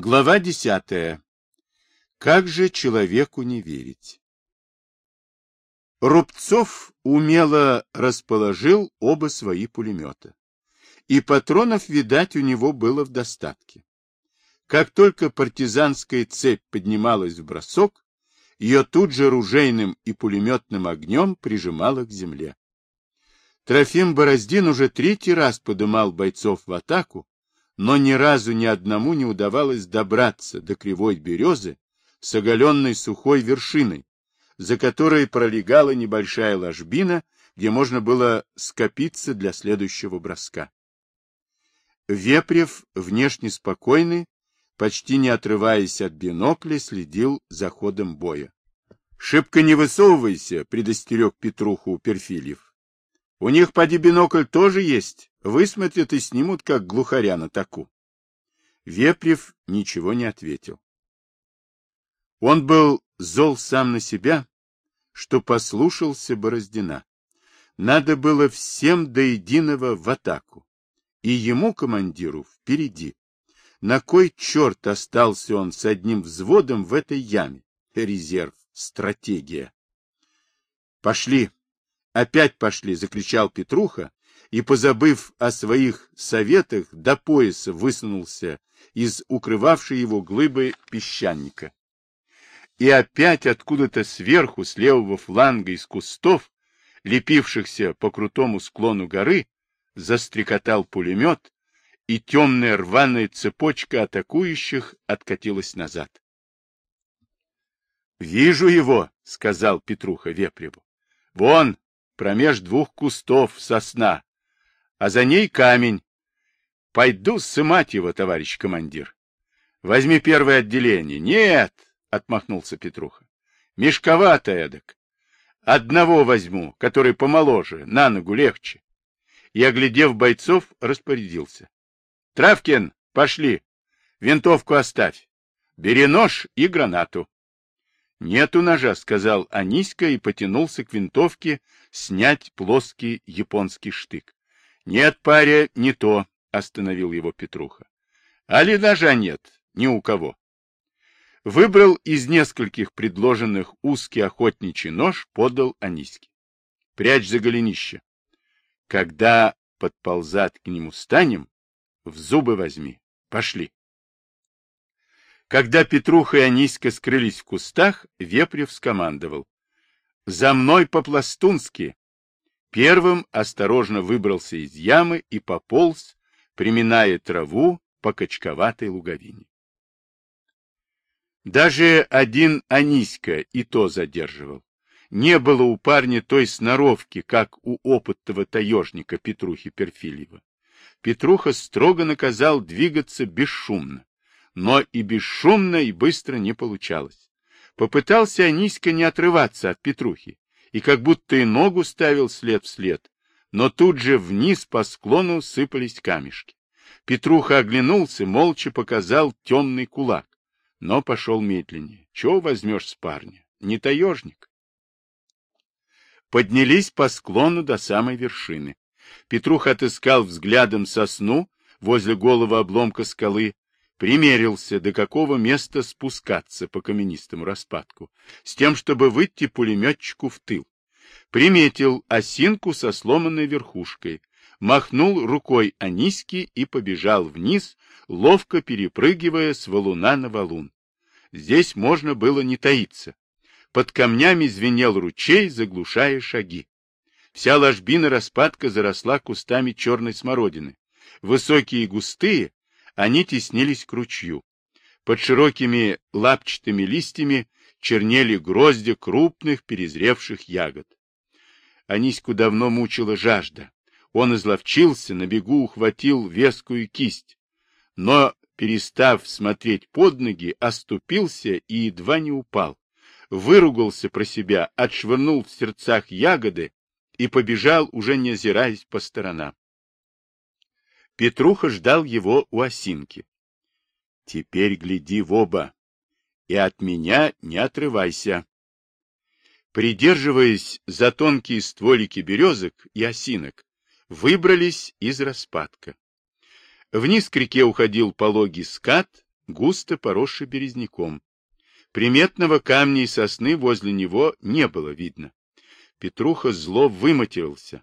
Глава десятая. Как же человеку не верить? Рубцов умело расположил оба свои пулемета. И патронов, видать, у него было в достатке. Как только партизанская цепь поднималась в бросок, ее тут же ружейным и пулеметным огнем прижимало к земле. Трофим Бороздин уже третий раз подымал бойцов в атаку, но ни разу ни одному не удавалось добраться до кривой березы с оголенной сухой вершиной, за которой пролегала небольшая ложбина, где можно было скопиться для следующего броска. Вепрев, внешне спокойный, почти не отрываясь от бинокля, следил за ходом боя. — Шибко не высовывайся, — предостерег Петруху Перфильев. — У них, поди, бинокль тоже есть, Высмотрят и снимут, как глухаря на таку. Вепрев ничего не ответил. Он был зол сам на себя, что послушался Бороздина. Надо было всем до единого в атаку. И ему, командиру, впереди. На кой черт остался он с одним взводом в этой яме? Резерв, стратегия. Пошли. Опять пошли, закричал Петруха, и, позабыв о своих советах, до пояса высунулся из укрывавшей его глыбы песчаника. И опять откуда-то сверху, с левого фланга из кустов, лепившихся по крутому склону горы, застрекотал пулемет, и темная рваная цепочка атакующих откатилась назад. — Вижу его, — сказал Петруха Вепреву. — Вон, промеж двух кустов сосна, а за ней камень. Пойду сымать его, товарищ командир. Возьми первое отделение. Нет, отмахнулся Петруха. Мешковато эдак. Одного возьму, который помоложе, на ногу легче. И, оглядев бойцов, распорядился. Травкин, пошли. Винтовку оставь. Бери нож и гранату. Нету ножа, сказал Аниська и потянулся к винтовке снять плоский японский штык. Нет, паря, не то, остановил его Петруха. Али ножа нет, ни у кого. Выбрал из нескольких предложенных узкий охотничий нож, подал Аниське. Прячь за голенище. Когда подползать к нему станем, в зубы возьми. Пошли. Когда Петруха и Аниська скрылись в кустах, Вепрев скомандовал. — За мной по-пластунски! Первым осторожно выбрался из ямы и пополз, приминая траву по качковатой луговине. Даже один Аниська и то задерживал. Не было у парня той сноровки, как у опытного таежника Петрухи Перфильева. Петруха строго наказал двигаться бесшумно. Но и бесшумно, и быстро не получалось. Попытался Аниська не отрываться от Петрухи, и как будто и ногу ставил след в след, но тут же вниз по склону сыпались камешки. Петруха оглянулся, молча показал темный кулак, но пошел медленнее. Чего возьмешь с парня? Не таежник. Поднялись по склону до самой вершины. Петрух отыскал взглядом сосну возле голого обломка скалы, примерился, до какого места спускаться по каменистому распадку, с тем, чтобы выйти пулеметчику в тыл. Приметил осинку со сломанной верхушкой, махнул рукой Аниськи и побежал вниз, ловко перепрыгивая с валуна на валун. Здесь можно было не таиться. Под камнями звенел ручей, заглушая шаги. Вся ложбина распадка заросла кустами черной смородины. Высокие и густые, они теснились к ручью. Под широкими лапчатыми листьями чернели грозди крупных перезревших ягод. Аниську давно мучила жажда. Он изловчился, на бегу ухватил вескую кисть. Но, перестав смотреть под ноги, оступился и едва не упал. Выругался про себя, отшвырнул в сердцах ягоды и побежал, уже не озираясь по сторонам. Петруха ждал его у осинки. — Теперь гляди в оба, и от меня не отрывайся. Придерживаясь за тонкие стволики березок и осинок, выбрались из распадка. Вниз к реке уходил пологий скат, густо поросший березняком. Приметного камня и сосны возле него не было видно. Петруха зло выматерился,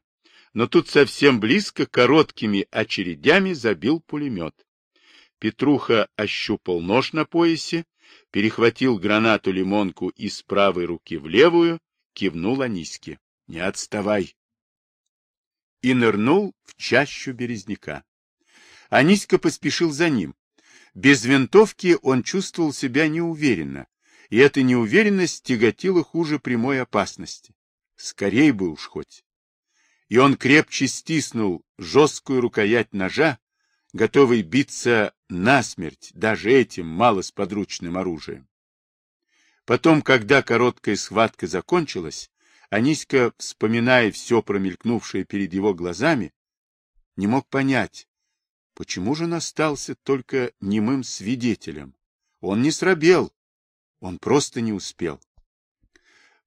но тут совсем близко короткими очередями забил пулемет. Петруха ощупал нож на поясе, перехватил гранату-лимонку из правой руки в левую, кивнул Аниське. — Не отставай! И нырнул в чащу березняка. Аниська поспешил за ним. Без винтовки он чувствовал себя неуверенно, и эта неуверенность тяготила хуже прямой опасности. Скорей бы уж хоть. И он крепче стиснул жесткую рукоять ножа, готовый биться насмерть даже этим малосподручным оружием. Потом, когда короткая схватка закончилась, Аниська, вспоминая все промелькнувшее перед его глазами, не мог понять, почему же он остался только немым свидетелем. Он не срабел, он просто не успел.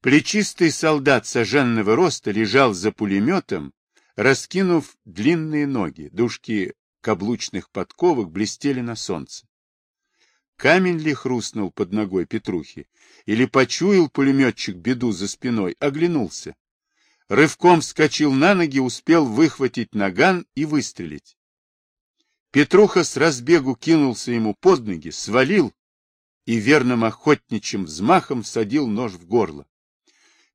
Плечистый солдат соженного роста лежал за пулеметом, раскинув длинные ноги, дужки каблучных подковок блестели на солнце. Камень ли хрустнул под ногой Петрухи, или почуял пулеметчик беду за спиной, оглянулся. Рывком вскочил на ноги, успел выхватить наган и выстрелить. Петруха с разбегу кинулся ему под ноги, свалил и верным охотничьим взмахом всадил нож в горло.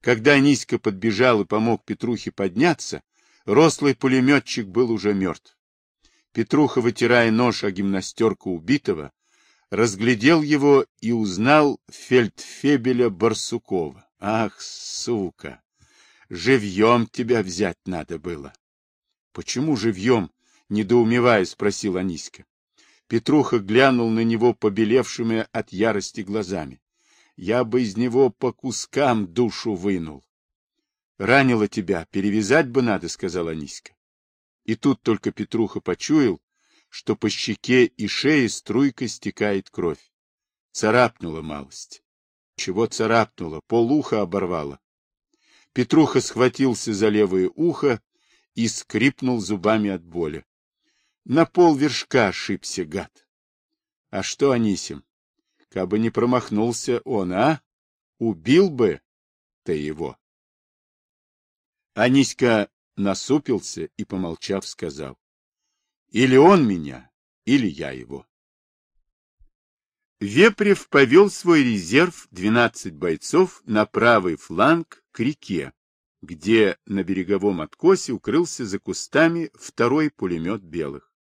Когда Аниська подбежал и помог Петрухе подняться, рослый пулеметчик был уже мертв. Петруха, вытирая нож о гимнастерку убитого, разглядел его и узнал фельдфебеля Барсукова. Ах, сука! Живьем тебя взять надо было. Почему живьем? Недоумевая, спросил Аниська. Петруха глянул на него побелевшими от ярости глазами. Я бы из него по кускам душу вынул. Ранило тебя, перевязать бы надо, сказал Аниська. И тут только Петруха почуял, что по щеке и шее струйкой стекает кровь. Царапнула малость. Чего царапнула? Полуха оборвала. Петруха схватился за левое ухо и скрипнул зубами от боли. На пол вершка ошибся, гад. А что, Анисим? Кабы не промахнулся он, а? Убил бы ты его. Аниська насупился и, помолчав, сказал. Или он меня, или я его. Вепрев повел свой резерв 12 бойцов на правый фланг к реке, где на береговом откосе укрылся за кустами второй пулемет белых.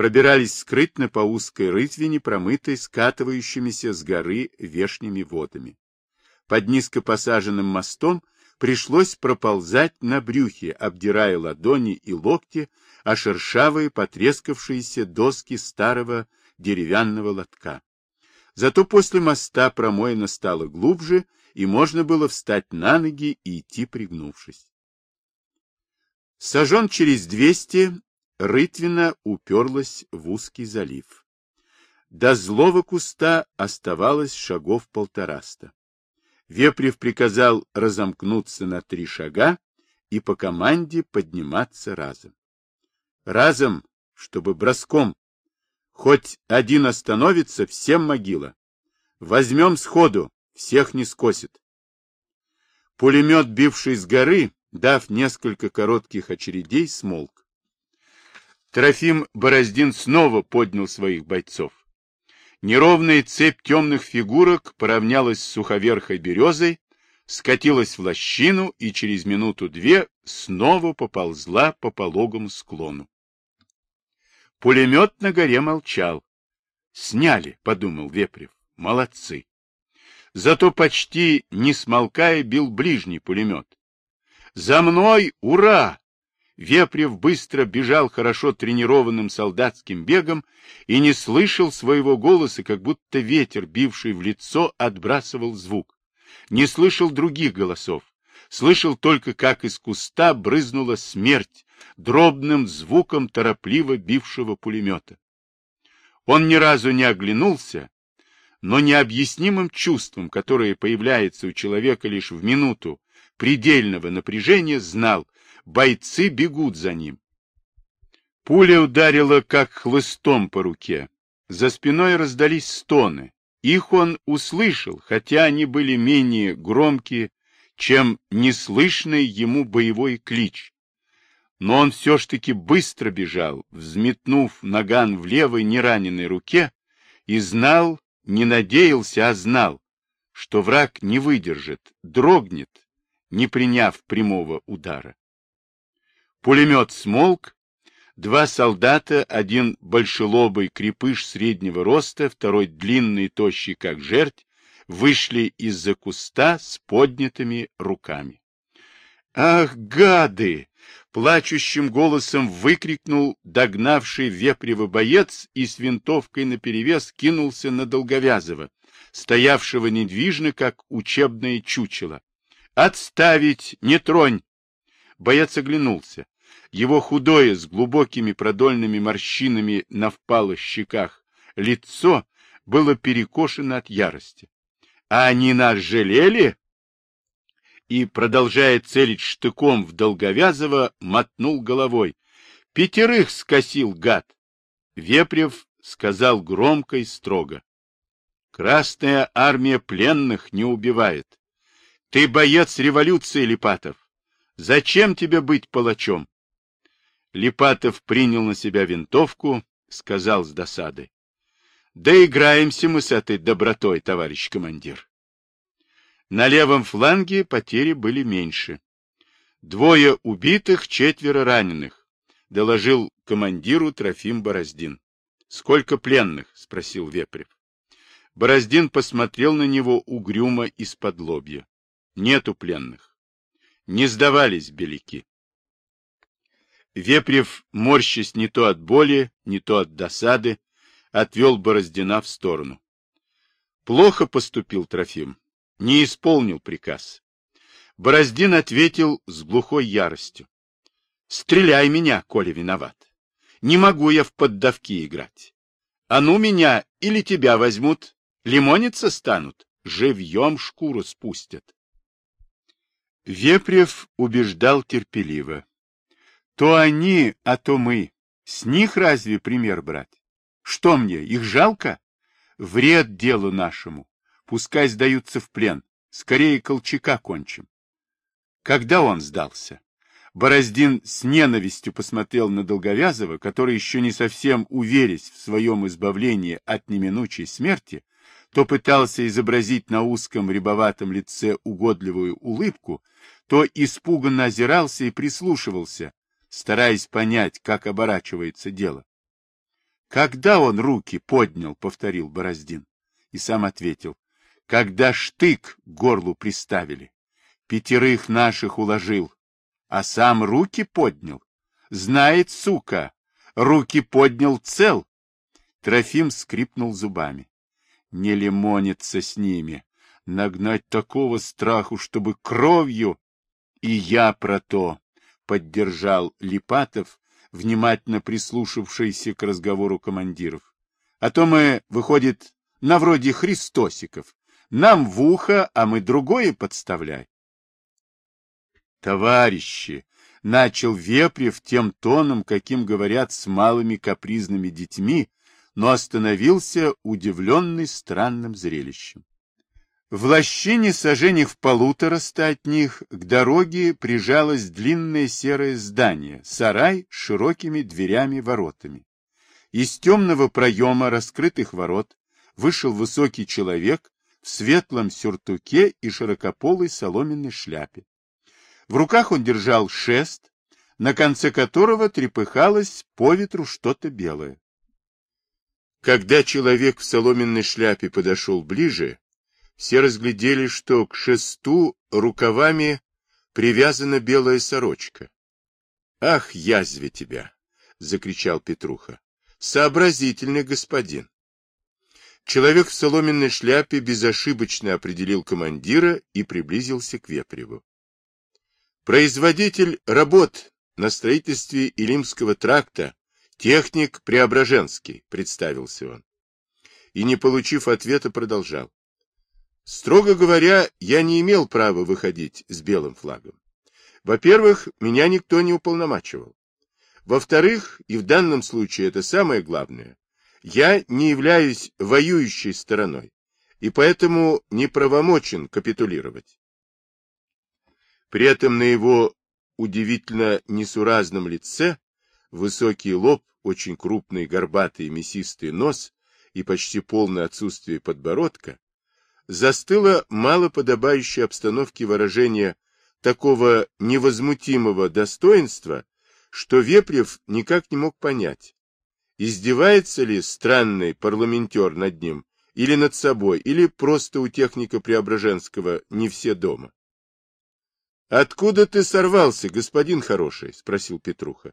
Пробирались скрытно по узкой рытвине, промытой скатывающимися с горы вешними водами. Под низко посаженным мостом пришлось проползать на брюхе, обдирая ладони и локти о шершавые потрескавшиеся доски старого деревянного лотка. Зато после моста промоина стало глубже, и можно было встать на ноги и идти пригнувшись. Сажен через двести Рытвина уперлась в узкий залив. До злого куста оставалось шагов полтораста. Вепрев приказал разомкнуться на три шага и по команде подниматься разом. Разом, чтобы броском. Хоть один остановится, всем могила. Возьмем сходу, всех не скосит. Пулемет, бивший с горы, дав несколько коротких очередей, смолк. Трофим Бороздин снова поднял своих бойцов. Неровная цепь темных фигурок поравнялась с суховерхой березой, скатилась в лощину и через минуту-две снова поползла по пологому склону. Пулемет на горе молчал. «Сняли», — подумал Вепрев, — «молодцы». Зато почти не смолкая бил ближний пулемет. «За мной! Ура!» Вепрев быстро бежал хорошо тренированным солдатским бегом и не слышал своего голоса, как будто ветер, бивший в лицо, отбрасывал звук. Не слышал других голосов. Слышал только, как из куста брызнула смерть дробным звуком торопливо бившего пулемета. Он ни разу не оглянулся, но необъяснимым чувством, которое появляется у человека лишь в минуту предельного напряжения, знал, бойцы бегут за ним. Пуля ударила, как хлыстом по руке. За спиной раздались стоны. Их он услышал, хотя они были менее громкие, чем неслышный ему боевой клич. Но он все ж таки быстро бежал, взметнув наган в левой нераненной руке, и знал, не надеялся, а знал, что враг не выдержит, дрогнет, не приняв прямого удара. Пулемет смолк, два солдата, один большелобый крепыш среднего роста, второй длинный, тощий, как жерть, вышли из-за куста с поднятыми руками. «Ах, гады!» — плачущим голосом выкрикнул догнавший вепрево боец и с винтовкой наперевес кинулся на Долговязова, стоявшего недвижно, как учебное чучело. «Отставить! Не тронь!» Боец оглянулся. Его худое, с глубокими продольными морщинами на впалых щеках, лицо было перекошено от ярости. «А они нас жалели?» И, продолжая целить штыком в Долговязова, мотнул головой. «Пятерых скосил, гад!» Вепрев сказал громко и строго. «Красная армия пленных не убивает. Ты боец революции, Липатов. Зачем тебе быть палачом? Липатов принял на себя винтовку, сказал с досадой. Да играемся мы с этой добротой, товарищ командир. На левом фланге потери были меньше. Двое убитых, четверо раненых, доложил командиру Трофим Бороздин. Сколько пленных? спросил Вепрев. Бороздин посмотрел на него угрюмо из-под лобья. Нету пленных. Не сдавались беляки. Вепрев, морщась не то от боли, не то от досады, отвел Бороздина в сторону. Плохо поступил Трофим, не исполнил приказ. Бороздин ответил с глухой яростью. Стреляй меня, коли виноват. Не могу я в поддавки играть. А ну меня или тебя возьмут, лимониться станут, живьем шкуру спустят. Вепрев убеждал терпеливо. То они, а то мы. С них разве пример брать? Что мне, их жалко? Вред делу нашему. Пускай сдаются в плен. Скорее Колчака кончим. Когда он сдался? Бороздин с ненавистью посмотрел на Долговязова, который, еще не совсем уверясь в своем избавлении от неминучей смерти, то пытался изобразить на узком рябоватом лице угодливую улыбку, то испуганно озирался и прислушивался, стараясь понять, как оборачивается дело. «Когда он руки поднял?» — повторил Бороздин. И сам ответил. «Когда штык к горлу приставили. Пятерых наших уложил, а сам руки поднял. Знает, сука, руки поднял цел». Трофим скрипнул зубами не лимониться с ними, нагнать такого страху, чтобы кровью... И я про то, — поддержал Липатов, внимательно прислушавшийся к разговору командиров. А то мы, выходит, на вроде Христосиков. Нам в ухо, а мы другое подставляй. Товарищи, — начал Вепрев тем тоном, каким говорят с малыми капризными детьми, но остановился удивленный странным зрелищем. В лощине сожжений в полутора ста от них к дороге прижалось длинное серое здание, сарай с широкими дверями-воротами. Из темного проема раскрытых ворот вышел высокий человек в светлом сюртуке и широкополой соломенной шляпе. В руках он держал шест, на конце которого трепыхалось по ветру что-то белое. Когда человек в соломенной шляпе подошел ближе, все разглядели, что к шесту рукавами привязана белая сорочка. — Ах, язве тебя! — закричал Петруха. — Сообразительный господин! Человек в соломенной шляпе безошибочно определил командира и приблизился к Вепреву. Производитель работ на строительстве Илимского тракта Техник Преображенский, представился он. И, не получив ответа, продолжал. Строго говоря, я не имел права выходить с белым флагом. Во-первых, меня никто не уполномачивал. Во-вторых, и в данном случае это самое главное, Я не являюсь воюющей стороной, и поэтому не правомочен капитулировать. При этом на его удивительно несуразном лице высокий лоб, очень крупный горбатый мясистый нос и почти полное отсутствие подбородка, застыло малоподобающее обстановке выражение такого невозмутимого достоинства, что Вепрев никак не мог понять, издевается ли странный парламентер над ним или над собой, или просто у техника Преображенского не все дома. — Откуда ты сорвался, господин хороший? — спросил Петруха.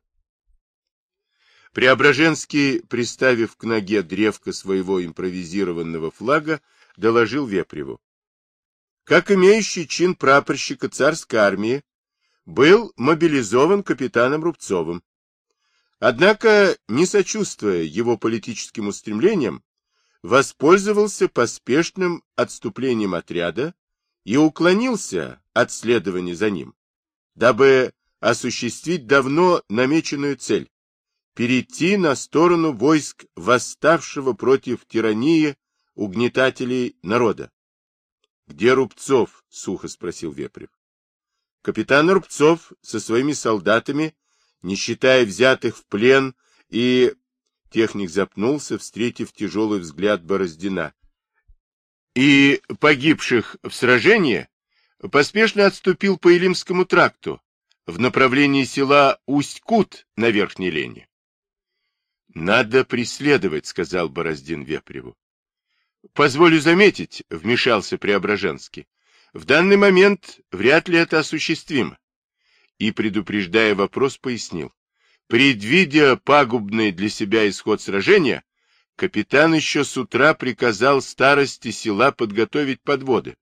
Преображенский, приставив к ноге древко своего импровизированного флага, доложил Вепреву. Как имеющий чин прапорщика царской армии, был мобилизован капитаном Рубцовым. Однако, не сочувствуя его политическим устремлениям, воспользовался поспешным отступлением отряда и уклонился от следования за ним, дабы осуществить давно намеченную цель – перейти на сторону войск восставшего против тирании угнетателей народа. — Где Рубцов? — сухо спросил Вепрев. Капитан Рубцов со своими солдатами, не считая взятых в плен, и... Техник запнулся, встретив тяжелый взгляд Бороздина. И погибших в сражении поспешно отступил по Илимскому тракту в направлении села Усть-Кут на Верхней Лене. «Надо преследовать», — сказал Бороздин Вепреву. Позволю заметить, вмешался Преображенский, в данный момент вряд ли это осуществимо. И, предупреждая вопрос, пояснил. Предвидя пагубный для себя исход сражения, капитан еще с утра приказал старости села подготовить подводы.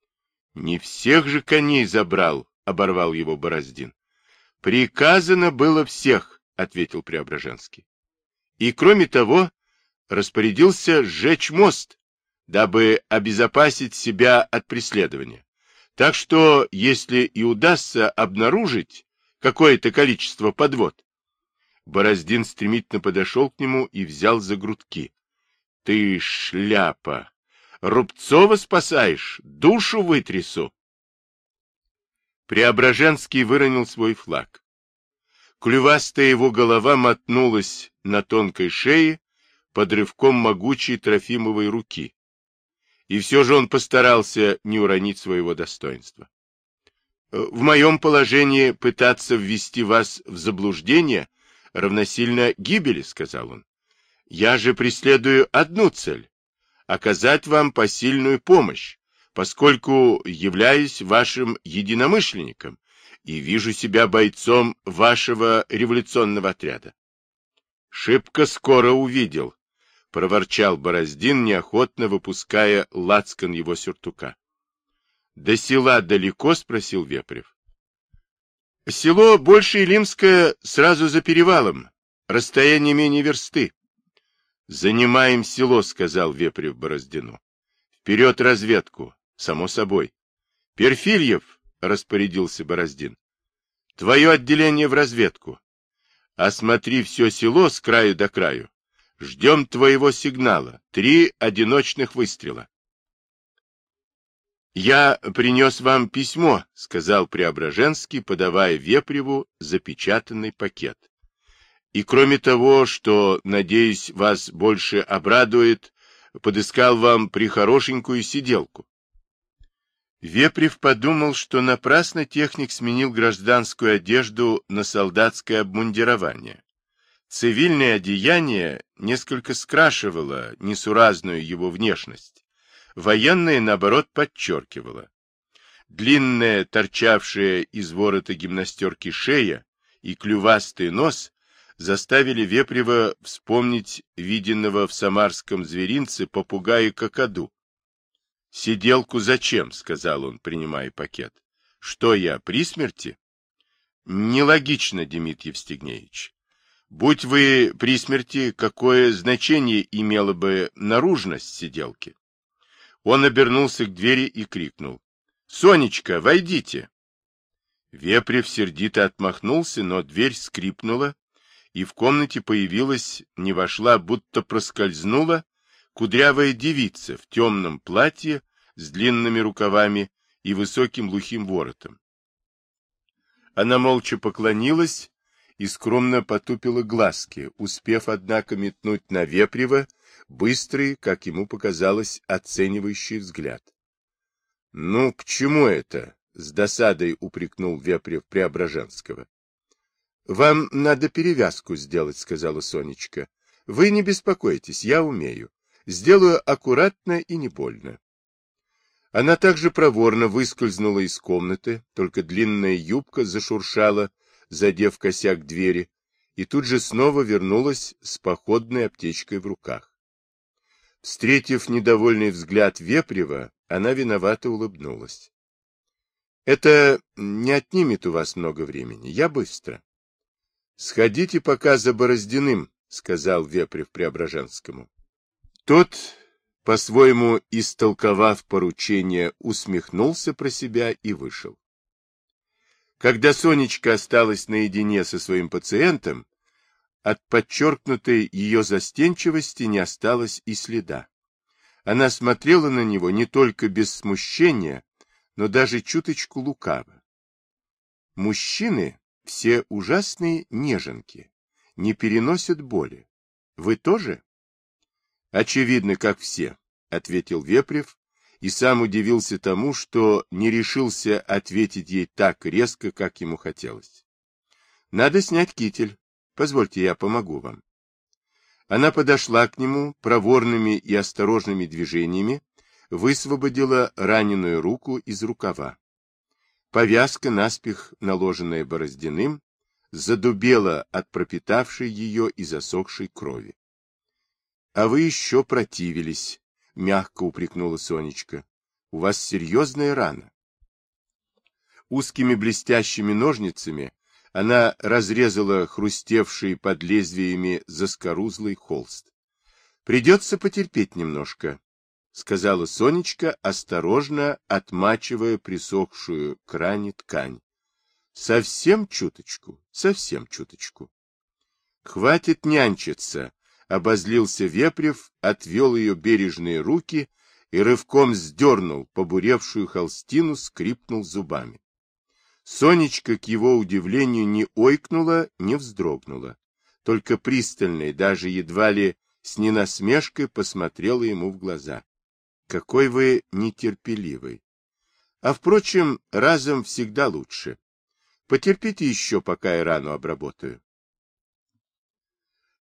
— Не всех же коней забрал, — оборвал его Бороздин. — Приказано было всех, — ответил Преображенский. И, кроме того, распорядился сжечь мост, дабы обезопасить себя от преследования. Так что, если и удастся обнаружить какое-то количество подвод, Бороздин стремительно подошел к нему и взял за грудки. — Ты шляпа! Рубцова спасаешь, душу вытрясу! Преображенский выронил свой флаг. Клювастая его голова мотнулась на тонкой шее под рывком могучей Трофимовой руки. И все же он постарался не уронить своего достоинства. В моем положении пытаться ввести вас в заблуждение равносильно гибели, сказал он. Я же преследую одну цель — оказать вам посильную помощь, поскольку являюсь вашим единомышленником и вижу себя бойцом вашего революционного отряда. Шибко скоро увидел, — проворчал Бороздин, неохотно выпуская лацкан его сюртука. — До села далеко? — спросил Вепрев. — Село больше Илимское сразу за перевалом. Расстояние менее версты. — Занимаем село, — сказал Вепрев Бороздину. — Вперед разведку, само собой. — Перфильев, — распорядился Бороздин. — Твое отделение в разведку. Осмотри все село с краю до краю. Ждем твоего сигнала. Три одиночных выстрела. «Я принес вам письмо», — сказал Преображенский, подавая Вепреву запечатанный пакет. «И кроме того, что, надеюсь, вас больше обрадует, подыскал вам прихорошенькую сиделку». Вепрев подумал, что напрасно техник сменил гражданскую одежду на солдатское обмундирование. Цивильное одеяние несколько скрашивало несуразную его внешность. Военное, наоборот, подчеркивало. Длинная, торчавшая из ворота гимнастерки шея и клювастый нос заставили Вепрева вспомнить виденного в самарском зверинце попугая Кокоду. «Сиделку зачем?» — сказал он, принимая пакет. «Что я, при смерти?» «Нелогично, Демид Евстигнеевич. Будь вы при смерти, какое значение имела бы наружность сиделки? Он обернулся к двери и крикнул. — Сонечка, войдите! Вепрев сердито отмахнулся, но дверь скрипнула, и в комнате появилась, не вошла, будто проскользнула, кудрявая девица в темном платье с длинными рукавами и высоким глухим воротом. Она молча поклонилась и скромно потупила глазки, успев, однако, метнуть на Вепрева быстрый, как ему показалось, оценивающий взгляд. — Ну, к чему это? — с досадой упрекнул Вепрев Преображенского. — Вам надо перевязку сделать, — сказала Сонечка. — Вы не беспокойтесь, я умею. Сделаю аккуратно и не больно. Она также проворно выскользнула из комнаты, только длинная юбка зашуршала, задев косяк двери, и тут же снова вернулась с походной аптечкой в руках. Встретив недовольный взгляд Вепрева, она виновато улыбнулась. — Это не отнимет у вас много времени. Я быстро. — Сходите пока за Бороздиным, — сказал Вепрев Преображенскому. Тот, по-своему истолковав поручение, усмехнулся про себя и вышел. Когда Сонечка осталась наедине со своим пациентом, от подчеркнутой ее застенчивости не осталось и следа. Она смотрела на него не только без смущения, но даже чуточку лукаво. Мужчины все ужасные неженки, не переносят боли. Вы тоже? Очевидно, как все, ответил Вепрев и сам удивился тому, что не решился ответить ей так резко, как ему хотелось. Надо снять китель. Позвольте, я помогу вам. Она подошла к нему проворными и осторожными движениями, высвободила раненую руку из рукава. Повязка, наспех наложенная бороздяным, задубела от пропитавшей ее и засохшей крови. А вы еще противились, — мягко упрекнула Сонечка. У вас серьезная рана. Узкими блестящими ножницами она разрезала хрустевший под лезвиями заскорузлый холст. Придется потерпеть немножко, — сказала Сонечка, осторожно отмачивая присохшую к ране ткань. Совсем чуточку, совсем чуточку. Хватит нянчиться, обозлился Вепрев, отвел ее бережные руки и рывком сдернул побуревшую холстину, скрипнул зубами. Сонечка, к его удивлению, не ойкнула, не вздрогнула, только пристально даже едва ли с ненасмешкой посмотрела ему в глаза. Какой вы нетерпеливый. А, впрочем, разом всегда лучше. Потерпите еще, пока я рану обработаю.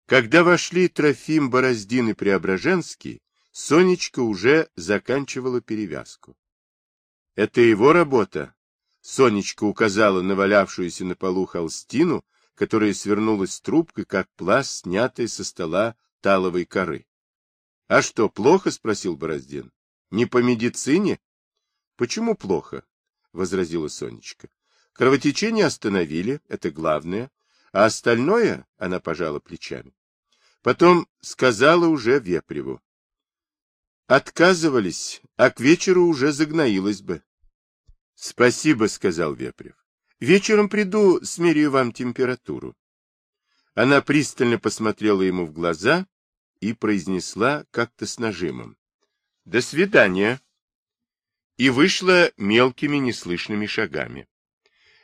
Когда вошли Трофим Бороздин и Преображенский, Сонечка уже заканчивала перевязку. — Это его работа? Сонечка указала на валявшуюся на полу холстину, которая свернулась трубкой, как пласт, снятый со стола таловой коры. — А что, плохо? — спросил Бороздин. — Не по медицине? — Почему плохо? — возразила Сонечка. — Кровотечение остановили, это главное. А остальное, — она пожала плечами. Потом сказала уже Вепреву. Отказывались, а к вечеру уже загноилась бы. — Спасибо, — сказал Вепрев. — Вечером приду, смерю вам температуру. Она пристально посмотрела ему в глаза и произнесла как-то с нажимом. — До свидания. И вышла мелкими неслышными шагами.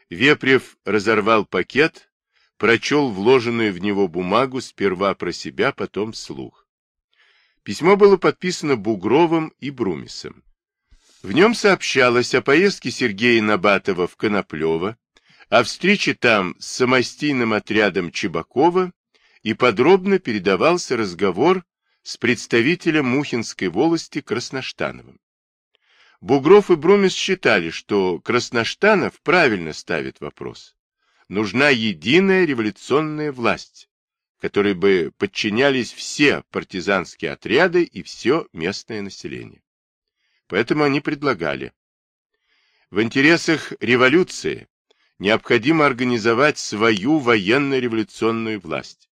Вепрев разорвал пакет, прочел вложенную в него бумагу сперва про себя, потом вслух. Письмо было подписано Бугровым и Брумисом. В нем сообщалось о поездке Сергея Набатова в Коноплево, о встрече там с самостийным отрядом Чебакова и подробно передавался разговор с представителем Мухинской волости Красноштановым. Бугров и Брумис считали, что Красноштанов правильно ставит вопрос нужна единая революционная власть, которой бы подчинялись все партизанские отряды и все местное население. Поэтому они предлагали. В интересах революции необходимо организовать свою военно-революционную власть.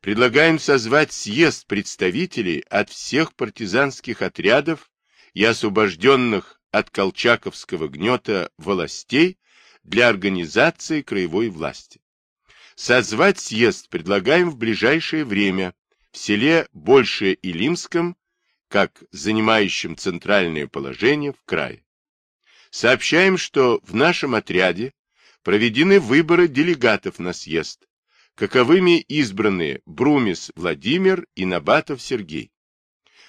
Предлагаем созвать съезд представителей от всех партизанских отрядов и освобожденных от колчаковского гнета властей для организации краевой власти. Созвать съезд предлагаем в ближайшее время в селе Большее Илимском, как занимающем центральное положение в крае. Сообщаем, что в нашем отряде проведены выборы делегатов на съезд, каковыми избраны Брумис Владимир и Набатов Сергей.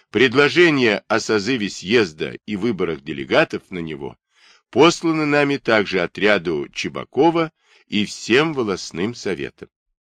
Предложение о созыве съезда и выборах делегатов на него посланы нами также отряду Чебакова и всем волосным советам.